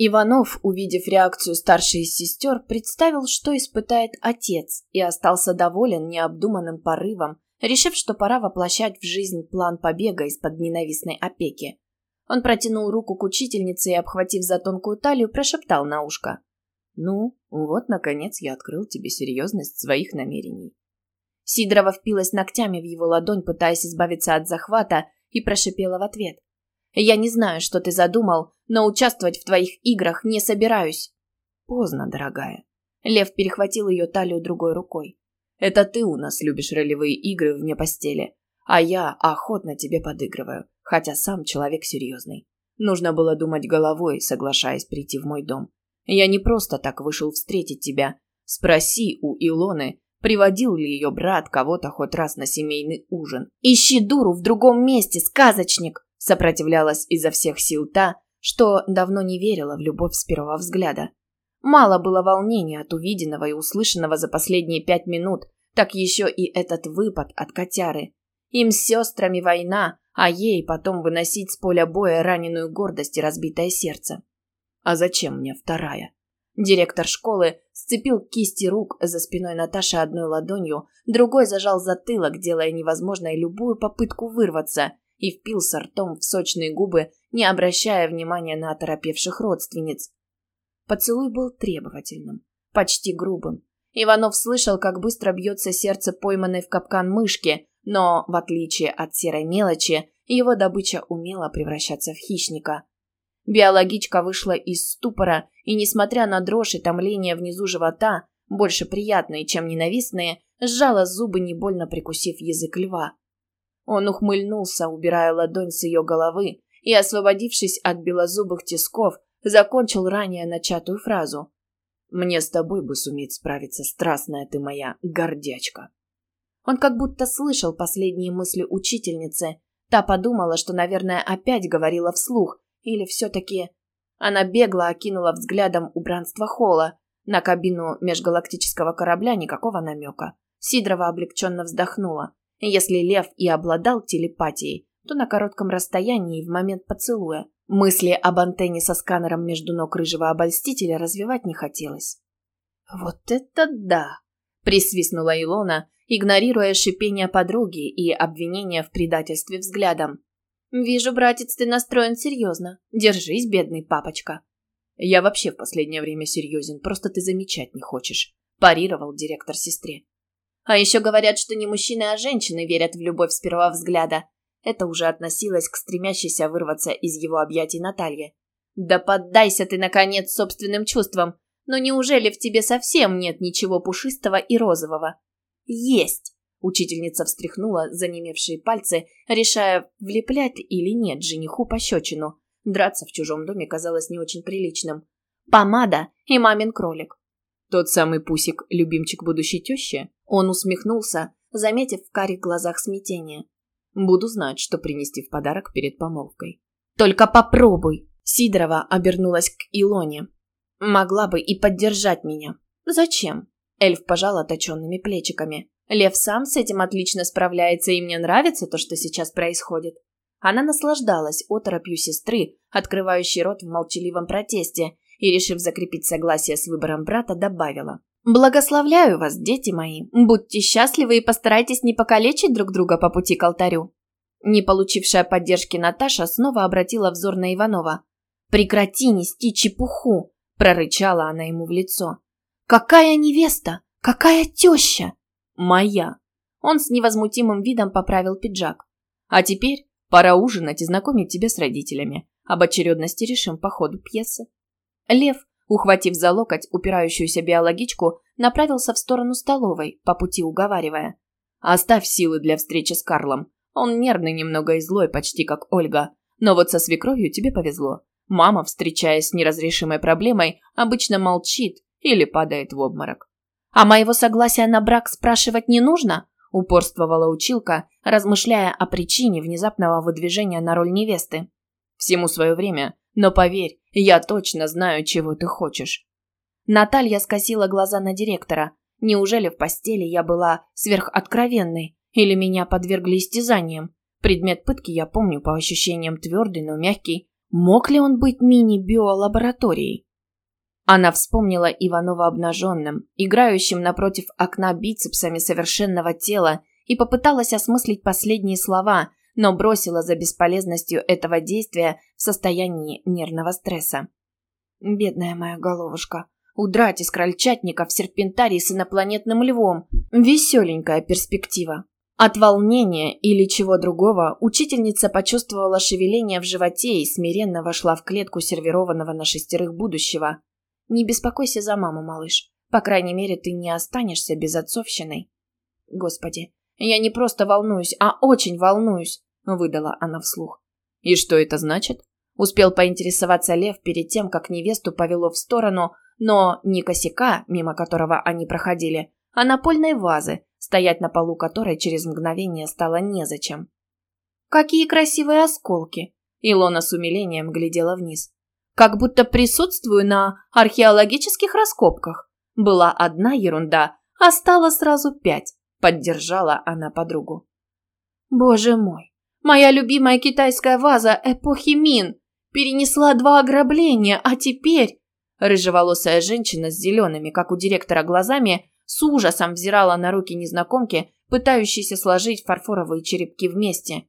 Иванов, увидев реакцию старшей из сестер, представил, что испытает отец, и остался доволен необдуманным порывом, решив, что пора воплощать в жизнь план побега из-под ненавистной опеки. Он протянул руку к учительнице и, обхватив за тонкую талию, прошептал на ушко. «Ну, вот, наконец, я открыл тебе серьезность своих намерений». Сидорова впилась ногтями в его ладонь, пытаясь избавиться от захвата, и прошипела в ответ. «Я не знаю, что ты задумал, но участвовать в твоих играх не собираюсь». «Поздно, дорогая». Лев перехватил ее талию другой рукой. «Это ты у нас любишь ролевые игры вне постели, а я охотно тебе подыгрываю, хотя сам человек серьезный. Нужно было думать головой, соглашаясь прийти в мой дом. Я не просто так вышел встретить тебя. Спроси у Илоны, приводил ли ее брат кого-то хоть раз на семейный ужин. «Ищи дуру в другом месте, сказочник!» Сопротивлялась изо всех сил та, что давно не верила в любовь с первого взгляда. Мало было волнения от увиденного и услышанного за последние пять минут, так еще и этот выпад от котяры. Им с сестрами война, а ей потом выносить с поля боя раненую гордость и разбитое сердце. А зачем мне вторая? Директор школы сцепил кисти рук за спиной Наташи одной ладонью, другой зажал затылок, делая невозможной любую попытку вырваться, и впился ртом в сочные губы, не обращая внимания на оторопевших родственниц. Поцелуй был требовательным, почти грубым. Иванов слышал, как быстро бьется сердце пойманной в капкан мышки, но, в отличие от серой мелочи, его добыча умела превращаться в хищника. Биологичка вышла из ступора и, несмотря на дрожь и томление внизу живота, больше приятные, чем ненавистные, сжала зубы, не больно прикусив язык льва. Он ухмыльнулся, убирая ладонь с ее головы, и, освободившись от белозубых тисков, закончил ранее начатую фразу. «Мне с тобой бы суметь справиться, страстная ты моя гордячка». Он как будто слышал последние мысли учительницы. Та подумала, что, наверное, опять говорила вслух, или все-таки... Она бегло окинула взглядом убранство холла. На кабину межгалактического корабля никакого намека. Сидорова облегченно вздохнула. Если лев и обладал телепатией, то на коротком расстоянии в момент поцелуя. Мысли об антенне со сканером между ног рыжего обольстителя развивать не хотелось. «Вот это да!» – присвистнула Илона, игнорируя шипение подруги и обвинения в предательстве взглядом. «Вижу, братец, ты настроен серьезно. Держись, бедный папочка». «Я вообще в последнее время серьезен, просто ты замечать не хочешь», – парировал директор сестре. «А еще говорят, что не мужчины, а женщины верят в любовь с первого взгляда». Это уже относилось к стремящейся вырваться из его объятий Наталье. «Да поддайся ты, наконец, собственным чувствам. Но неужели в тебе совсем нет ничего пушистого и розового?» «Есть!» Учительница встряхнула занемевшие пальцы, решая, влеплять или нет жениху пощечину. Драться в чужом доме казалось не очень приличным. «Помада и мамин кролик». «Тот самый пусик, любимчик будущей тещи?» Он усмехнулся, заметив в карих глазах смятение. «Буду знать, что принести в подарок перед помолвкой». «Только попробуй!» Сидорова обернулась к Илоне. «Могла бы и поддержать меня». «Зачем?» Эльф пожал оточенными плечиками. Лев сам с этим отлично справляется, и мне нравится то, что сейчас происходит. Она наслаждалась оторопью сестры, открывающей рот в молчаливом протесте, и, решив закрепить согласие с выбором брата, добавила. «Благословляю вас, дети мои. Будьте счастливы и постарайтесь не покалечить друг друга по пути к алтарю». Не получившая поддержки Наташа снова обратила взор на Иванова. «Прекрати нести чепуху!» – прорычала она ему в лицо. «Какая невеста? Какая теща?» «Моя». Он с невозмутимым видом поправил пиджак. «А теперь пора ужинать и знакомить тебя с родителями. Об очередности решим по ходу пьесы». Лев, ухватив за локоть упирающуюся биологичку, направился в сторону столовой, по пути уговаривая. «Оставь силы для встречи с Карлом. Он нервный немного и злой, почти как Ольга. Но вот со свекровью тебе повезло. Мама, встречаясь с неразрешимой проблемой, обычно молчит или падает в обморок. «А моего согласия на брак спрашивать не нужно?» – упорствовала училка, размышляя о причине внезапного выдвижения на роль невесты. «Всему свое время, но поверь, я точно знаю, чего ты хочешь». Наталья скосила глаза на директора. Неужели в постели я была сверхоткровенной? Или меня подвергли истязаниям? Предмет пытки я помню по ощущениям твердый, но мягкий. Мог ли он быть мини-биолабораторией? Она вспомнила Иванова обнаженным, играющим напротив окна бицепсами совершенного тела и попыталась осмыслить последние слова, но бросила за бесполезностью этого действия в состоянии нервного стресса. «Бедная моя головушка. Удрать из крольчатника в серпентарий с инопланетным львом. Веселенькая перспектива». От волнения или чего другого учительница почувствовала шевеление в животе и смиренно вошла в клетку сервированного на шестерых будущего. «Не беспокойся за маму, малыш. По крайней мере, ты не останешься без отцовщины». «Господи, я не просто волнуюсь, а очень волнуюсь», — выдала она вслух. «И что это значит?» Успел поинтересоваться Лев перед тем, как невесту повело в сторону, но не косяка, мимо которого они проходили, а напольной вазы, стоять на полу которой через мгновение стало незачем. «Какие красивые осколки!» Илона с умилением глядела вниз. «Как будто присутствую на археологических раскопках. Была одна ерунда, а стало сразу пять», — поддержала она подругу. «Боже мой! Моя любимая китайская ваза эпохи Мин! Перенесла два ограбления, а теперь...» Рыжеволосая женщина с зелеными, как у директора, глазами с ужасом взирала на руки незнакомки, пытающейся сложить фарфоровые черепки вместе.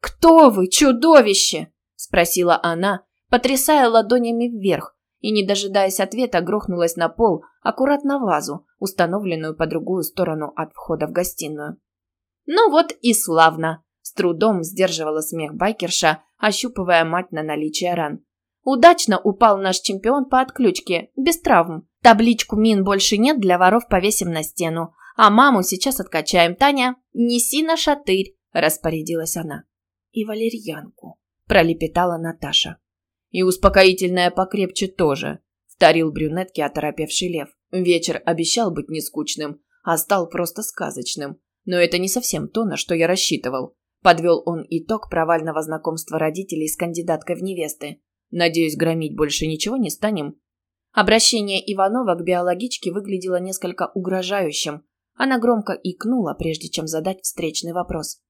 «Кто вы, чудовище?» – спросила она, потрясая ладонями вверх, и, не дожидаясь ответа, грохнулась на пол, аккуратно вазу, установленную по другую сторону от входа в гостиную. «Ну вот и славно!» С трудом сдерживала смех байкерша, ощупывая мать на наличие ран. Удачно упал наш чемпион по отключке, без травм. Табличку «Мин больше нет» для воров повесим на стену. А маму сейчас откачаем. Таня, неси на шатырь, распорядилась она. И валерьянку, пролепетала Наташа. И успокоительное покрепче тоже, вторил брюнетке оторопевший лев. Вечер обещал быть нескучным, а стал просто сказочным. Но это не совсем то, на что я рассчитывал. Подвел он итог провального знакомства родителей с кандидаткой в невесты. Надеюсь, громить больше ничего не станем. Обращение Иванова к биологичке выглядело несколько угрожающим. Она громко икнула, прежде чем задать встречный вопрос.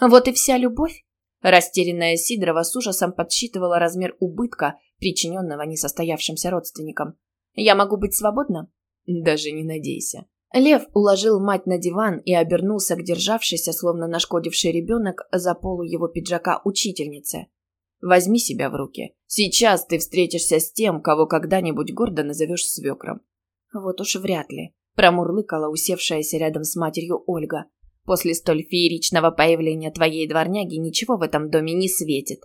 «Вот и вся любовь?» Растерянная Сидорова с ужасом подсчитывала размер убытка, причиненного несостоявшимся родственникам. «Я могу быть свободна?» «Даже не надейся», Лев уложил мать на диван и обернулся к державшейся, словно нашкодивший ребенок, за полу его пиджака учительнице. «Возьми себя в руки. Сейчас ты встретишься с тем, кого когда-нибудь гордо назовешь свекром». «Вот уж вряд ли», – промурлыкала усевшаяся рядом с матерью Ольга. «После столь фееричного появления твоей дворняги ничего в этом доме не светит».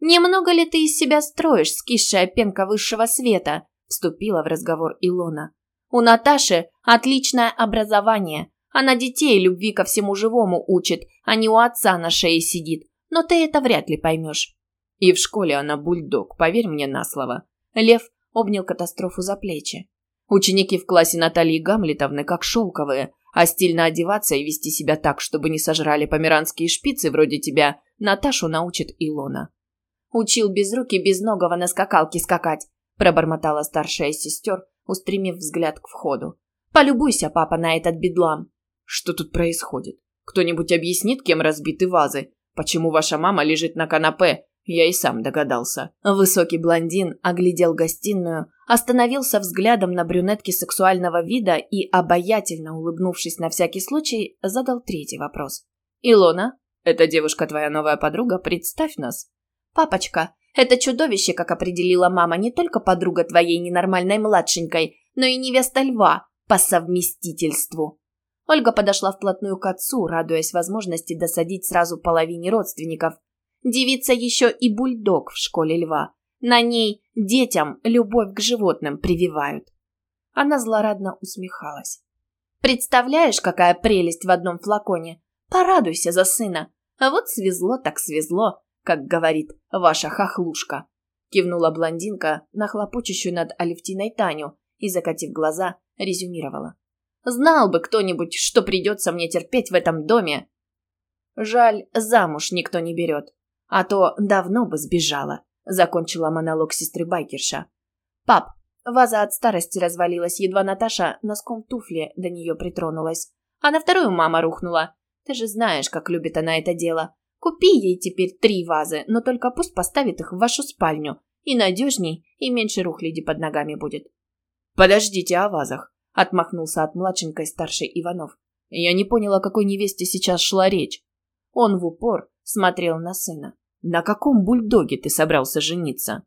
«Немного ли ты из себя строишь, скисшая пенка высшего света?» – вступила в разговор Илона. У Наташи отличное образование. Она детей любви ко всему живому учит, а не у отца на шее сидит. Но ты это вряд ли поймешь. И в школе она бульдог, поверь мне на слово. Лев обнял катастрофу за плечи. Ученики в классе Натальи Гамлетовны как шелковые, а стильно одеваться и вести себя так, чтобы не сожрали померанские шпицы вроде тебя, Наташу научит Илона. Учил без руки, без ногого на скакалке скакать, пробормотала старшая сестер, устремив взгляд к входу. «Полюбуйся, папа, на этот бедлам!» «Что тут происходит? Кто-нибудь объяснит, кем разбиты вазы? Почему ваша мама лежит на канапе? Я и сам догадался». Высокий блондин оглядел гостиную, остановился взглядом на брюнетки сексуального вида и, обаятельно улыбнувшись на всякий случай, задал третий вопрос. «Илона, эта девушка твоя новая подруга? Представь нас». «Папочка, это чудовище, как определила мама, не только подруга твоей ненормальной младшенькой, но и невеста льва по совместительству. Ольга подошла вплотную к отцу, радуясь возможности досадить сразу половине родственников. Девица еще и бульдог в школе льва. На ней детям любовь к животным прививают. Она злорадно усмехалась. «Представляешь, какая прелесть в одном флаконе? Порадуйся за сына. А вот свезло так свезло как говорит ваша хохлушка», – кивнула блондинка на хлопочущую над Алевтиной Таню и, закатив глаза, резюмировала. «Знал бы кто-нибудь, что придется мне терпеть в этом доме. Жаль, замуж никто не берет, а то давно бы сбежала», – закончила монолог сестры Байкерша. «Пап, ваза от старости развалилась, едва Наташа носком туфли до нее притронулась, а на вторую мама рухнула. Ты же знаешь, как любит она это дело. Купи ей теперь три вазы, но только пусть поставит их в вашу спальню. И надежней, и меньше рухляди под ногами будет. Подождите о вазах, отмахнулся от младшенькой старший Иванов. Я не понял, о какой невесте сейчас шла речь. Он в упор смотрел на сына. На каком бульдоге ты собрался жениться?